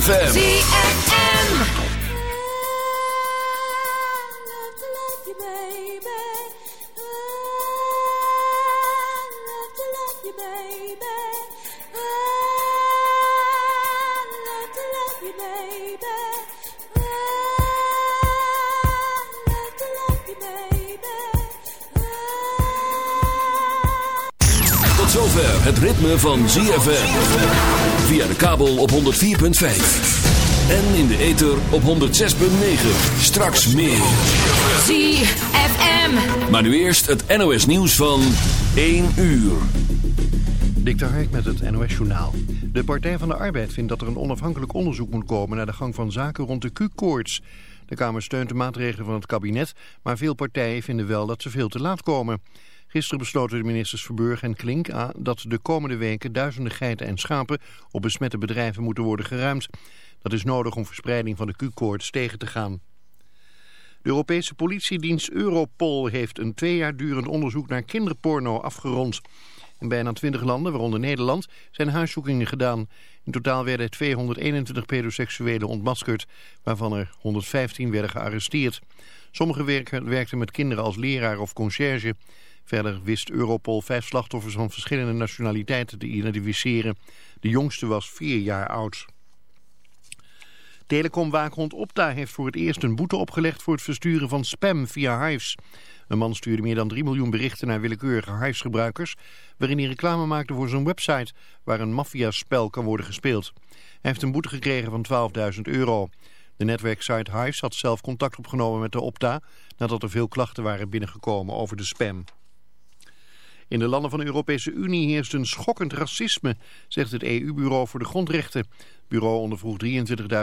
ZFM. ZFM. het ritme van ZFM. Via de kabel op 104.5. En in de ether op 106.9. Straks meer. ZFM. Maar nu eerst het NOS nieuws van 1 uur. Dik de Hark met het NOS Journaal. De Partij van de Arbeid vindt dat er een onafhankelijk onderzoek moet komen... naar de gang van zaken rond de Q-koorts. De Kamer steunt de maatregelen van het kabinet... maar veel partijen vinden wel dat ze veel te laat komen. Gisteren besloten de ministers Verburg en Klink dat de komende weken duizenden geiten en schapen op besmette bedrijven moeten worden geruimd. Dat is nodig om verspreiding van de Q-koorts tegen te gaan. De Europese politiedienst Europol heeft een twee jaar durend onderzoek naar kinderporno afgerond. In bijna 20 landen, waaronder Nederland, zijn huiszoekingen gedaan. In totaal werden 221 pedoseksuelen ontmaskerd, waarvan er 115 werden gearresteerd. Sommigen werkten met kinderen als leraar of conciërge. Verder wist Europol vijf slachtoffers van verschillende nationaliteiten te identificeren. De jongste was vier jaar oud. Telecomwaakhond Opta heeft voor het eerst een boete opgelegd voor het versturen van spam via Hives. Een man stuurde meer dan 3 miljoen berichten naar willekeurige Hives-gebruikers... waarin hij reclame maakte voor zijn website waar een maffiaspel kan worden gespeeld. Hij heeft een boete gekregen van 12.000 euro. De netwerksite Hives had zelf contact opgenomen met de Opta... nadat er veel klachten waren binnengekomen over de spam. In de landen van de Europese Unie heerst een schokkend racisme, zegt het EU-bureau voor de grondrechten. Het bureau ondervroeg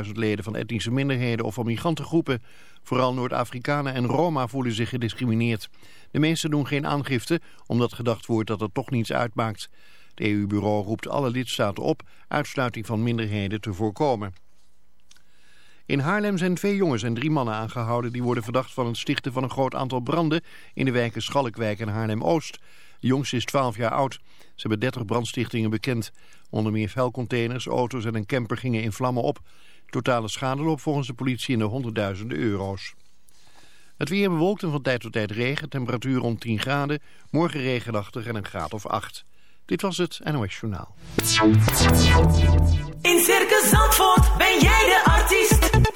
23.000 leden van etnische minderheden of van migrantengroepen. Vooral Noord-Afrikanen en Roma voelen zich gediscrimineerd. De meesten doen geen aangifte, omdat gedacht wordt dat het toch niets uitmaakt. Het EU-bureau roept alle lidstaten op uitsluiting van minderheden te voorkomen. In Haarlem zijn twee jongens en drie mannen aangehouden... die worden verdacht van het stichten van een groot aantal branden... in de wijken Schalkwijk en Haarlem-Oost... De jongste is 12 jaar oud. Ze hebben 30 brandstichtingen bekend. Onder meer vuilcontainers, auto's en een camper gingen in vlammen op. Totale schade loopt volgens de politie in de honderdduizenden euro's. Het weer bewolkt en van tijd tot tijd regen. Temperatuur rond 10 graden. Morgen regenachtig en een graad of 8. Dit was het NOS Journaal. In Circus Zandvoort ben jij de artiest.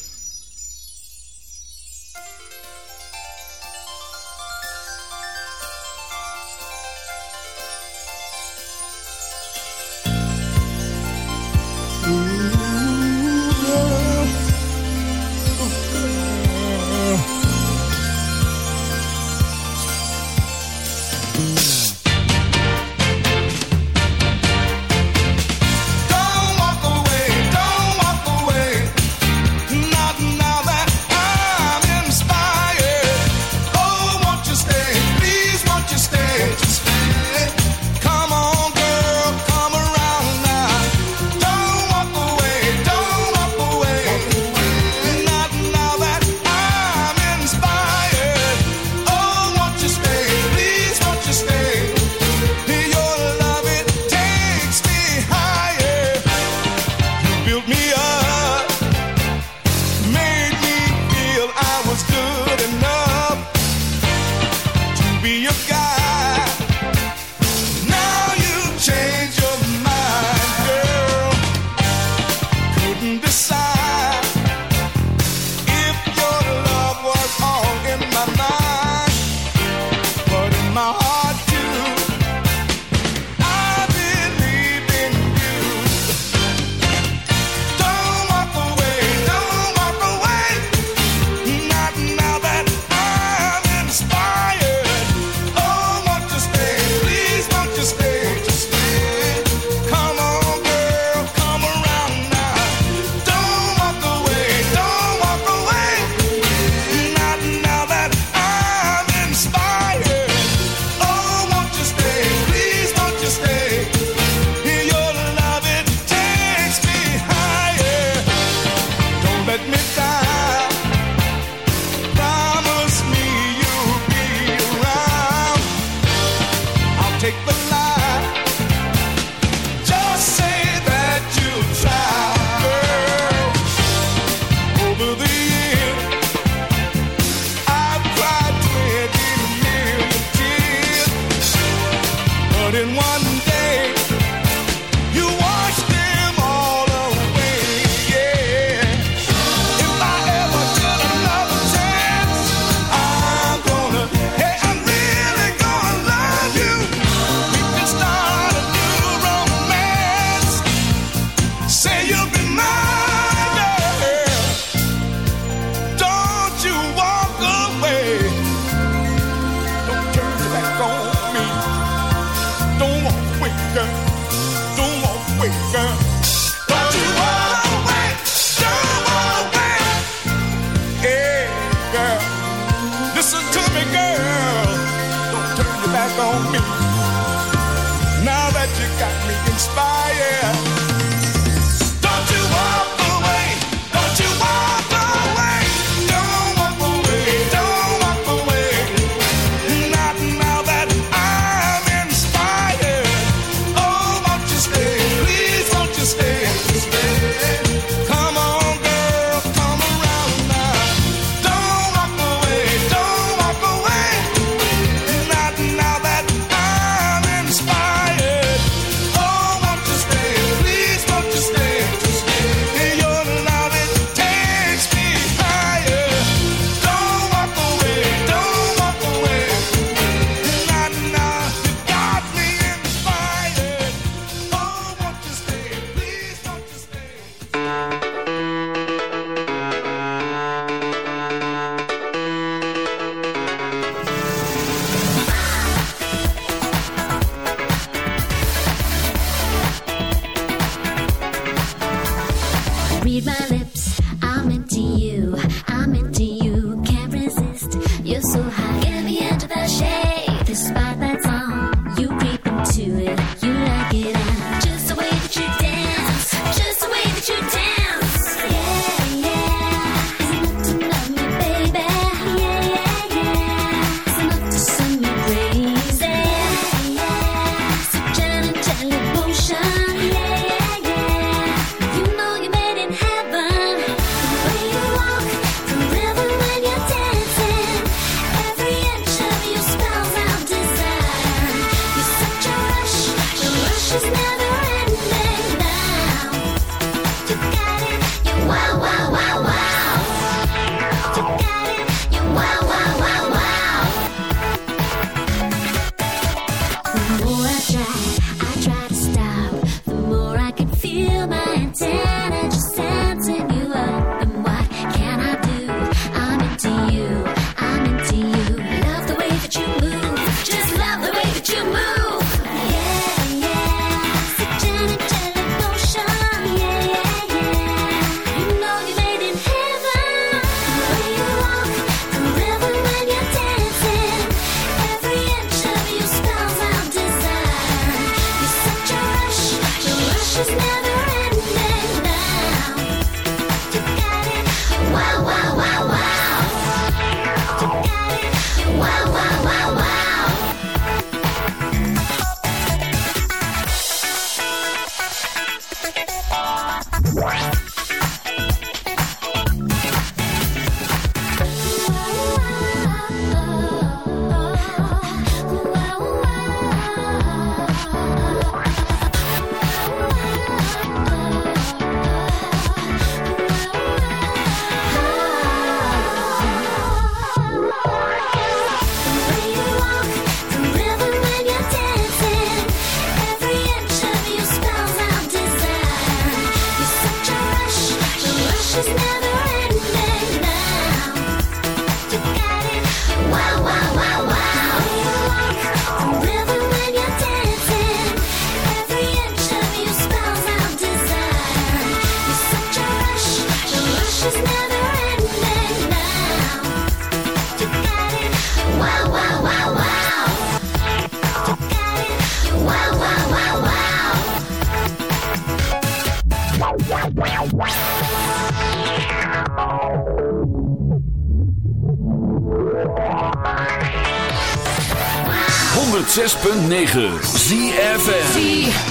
106.9 ZFN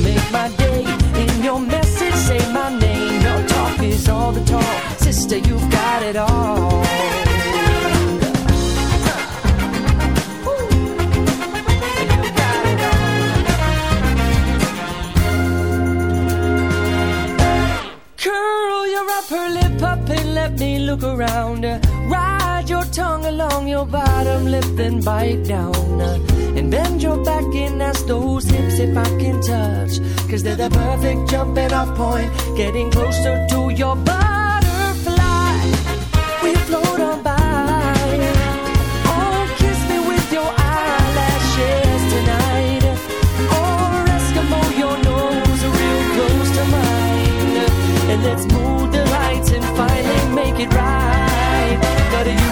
Make my day. In your message, say my name. Your talk is all the talk. Sister, you've got it all. Curl your upper lip up and let me look around. Ride your tongue along your bottom lip, then bite down. Uh, and bend your back and ask those hips if I can touch. Cause they're the perfect jumping off point, getting closer to your butterfly. We float on by. Oh, kiss me with your eyelashes tonight. Or Eskimo, your nose real close to mine. And let's move the lights and finally make it right. But you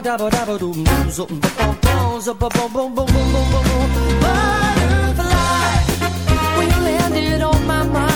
da da da ba doom doom zo ba bom bom zo ba bom bom bom bom bom bom butterfly when you landed on my mind.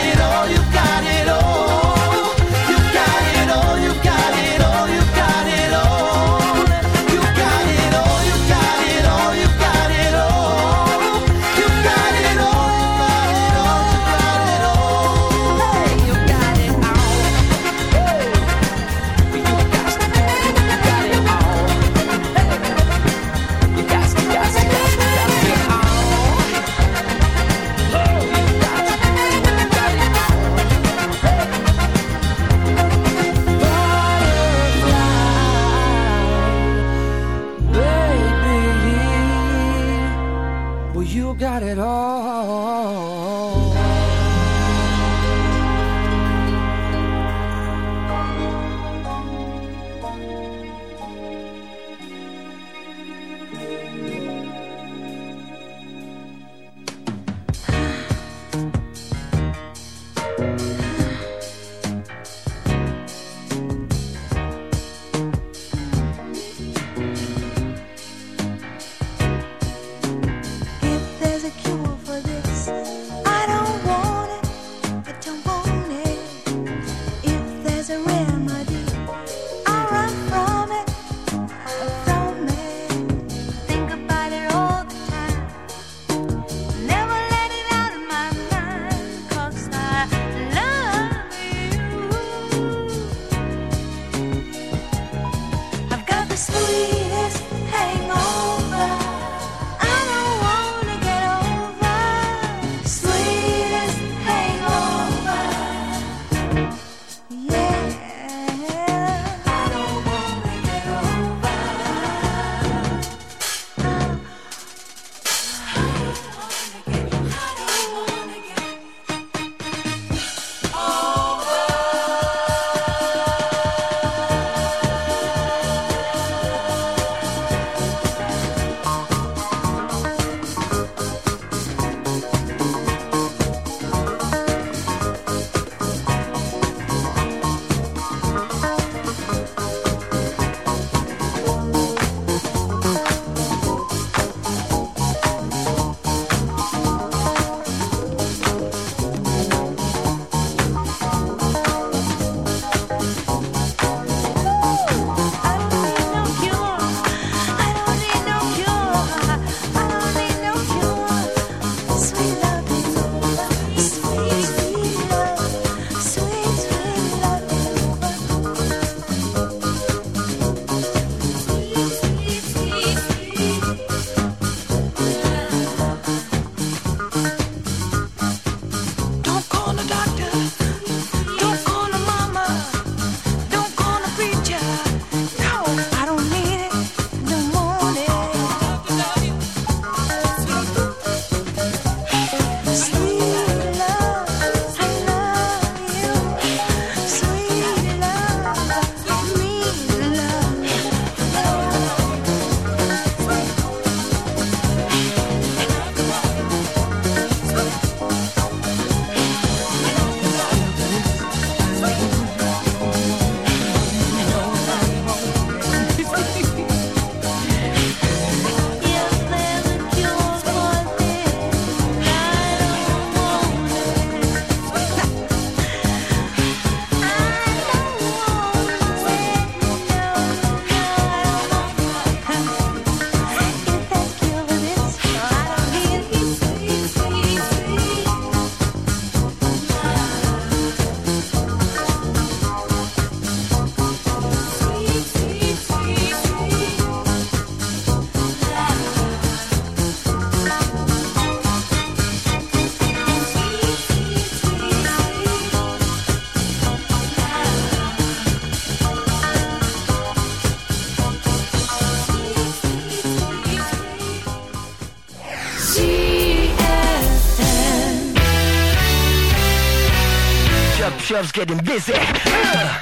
Chub's getting busy.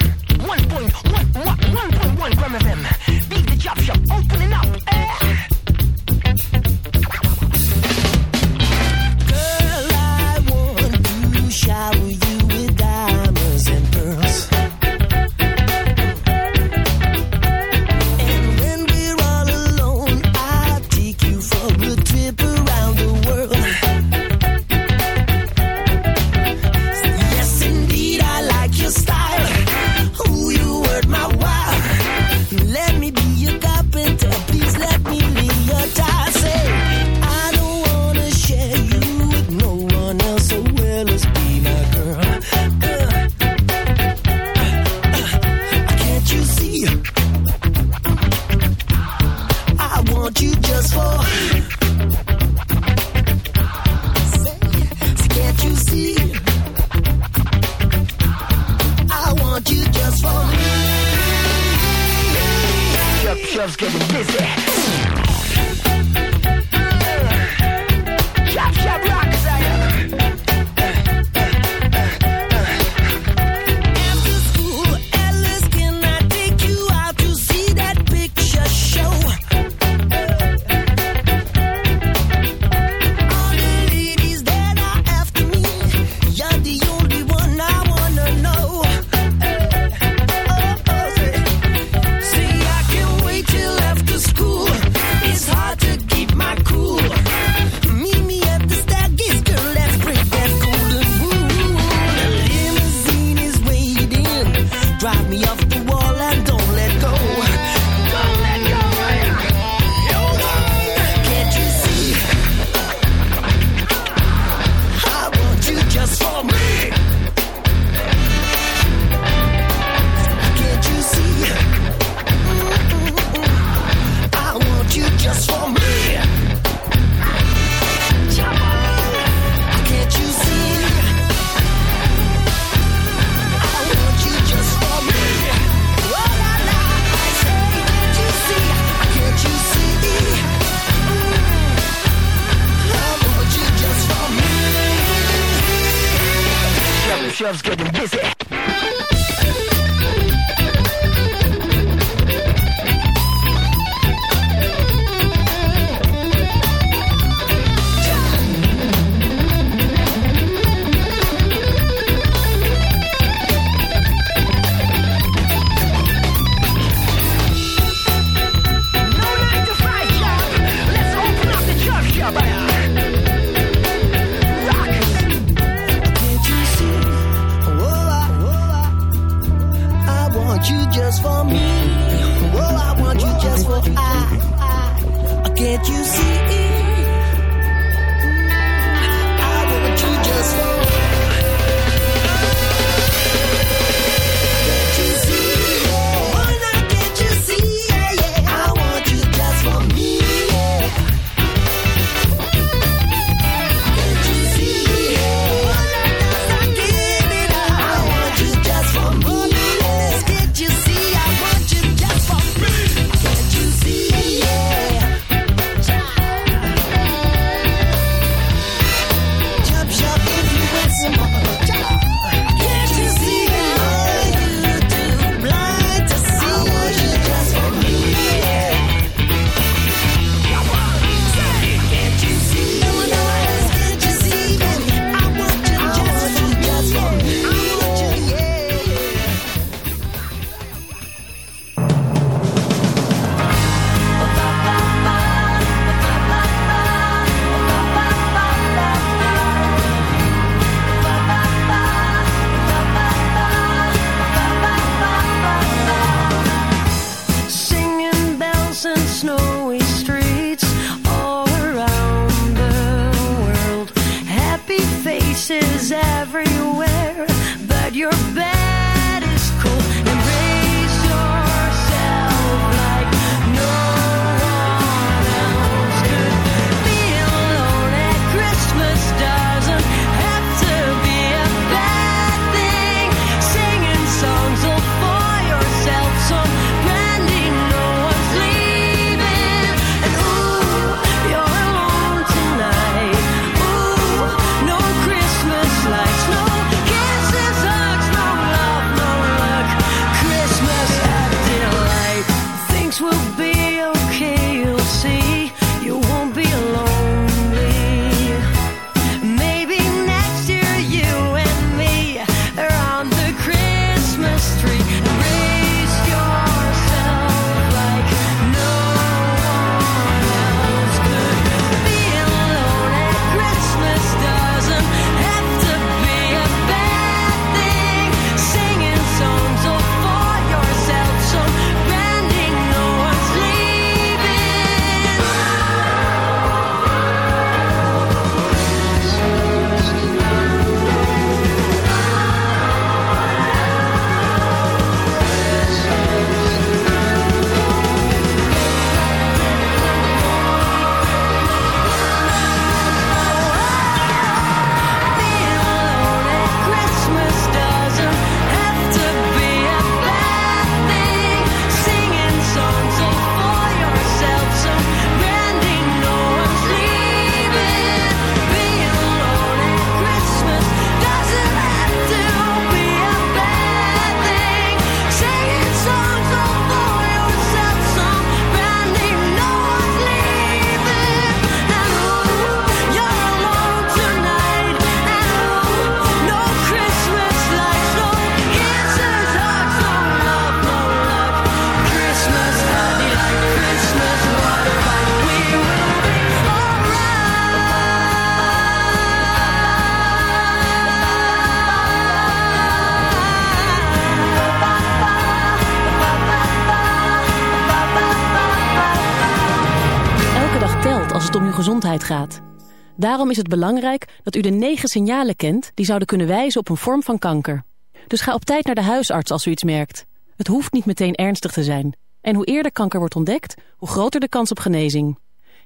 Daarom is het belangrijk dat u de negen signalen kent die zouden kunnen wijzen op een vorm van kanker. Dus ga op tijd naar de huisarts als u iets merkt. Het hoeft niet meteen ernstig te zijn. En hoe eerder kanker wordt ontdekt, hoe groter de kans op genezing.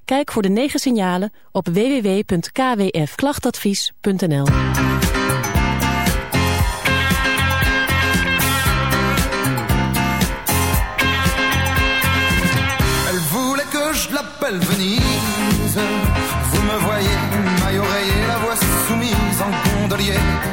Kijk voor de negen signalen op www.kwfklachtadvies.nl. nadie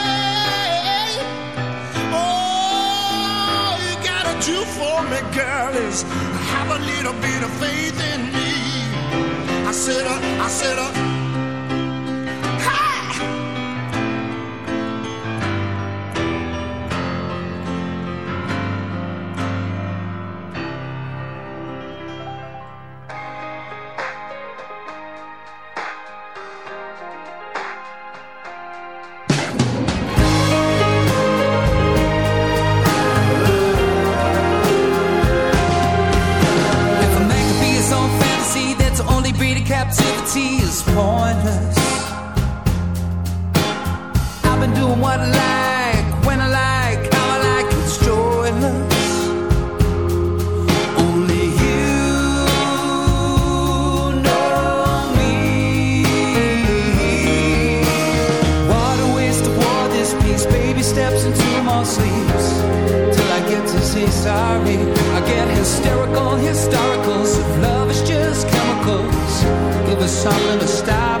do for me, girl, is have a little bit of faith in me. I said, uh, I said, uh, pointless. I've been doing what I like, when I like, how I like, it's joyless. Only you know me. What a waste of war this piece. Baby steps into more sleeps till I get to say sorry. I get hysterical, historicals. Love is just chemicals, give us something stop me.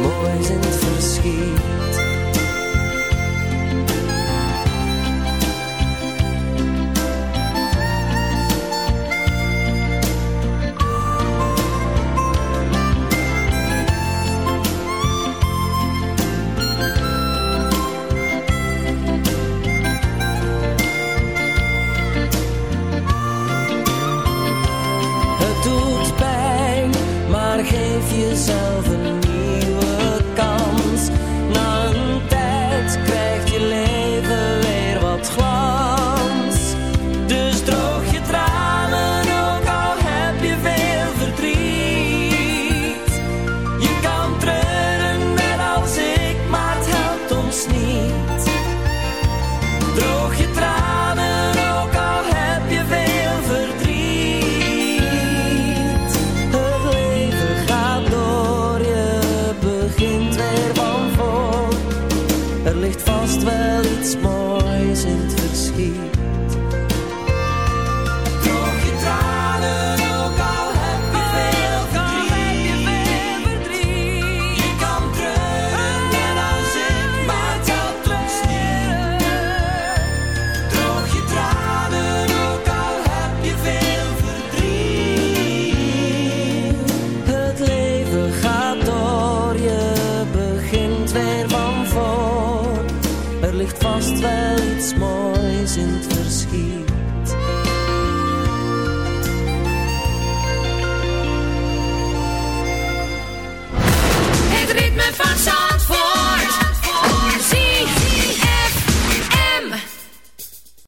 moois in het verschiet.